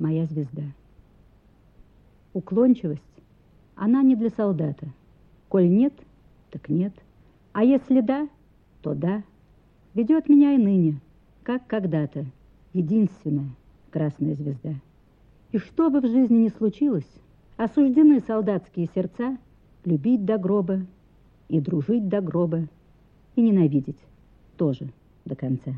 моя звезда. Уклончивость, она не для солдата. Коль нет, так нет. А если да, то да. Ведет меня и ныне, как когда-то, единственная красная звезда. И что бы в жизни ни случилось, осуждены солдатские сердца любить до гроба и дружить до гроба, и ненавидеть тоже до конца.